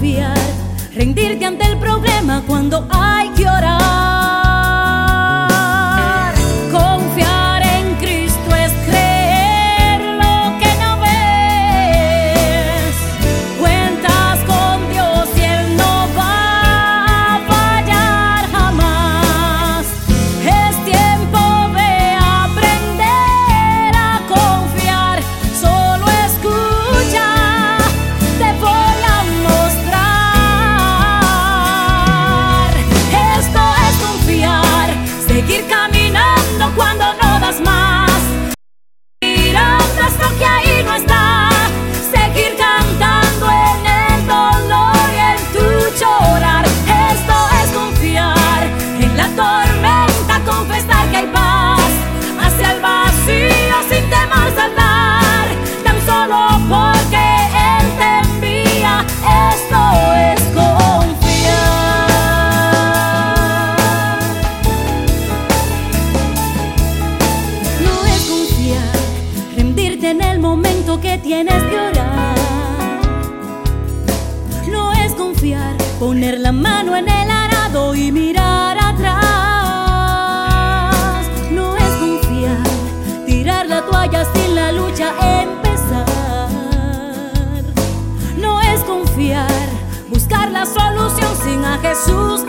confiar, rendirte ante el problema cuando hay que orar. Tienes que orar. No es confiar, poner la mano en el arado y mirar atrás. No es confiar, tirar la toalla sin la lucha empezar. No es confiar, buscar la solución sin a Jesús.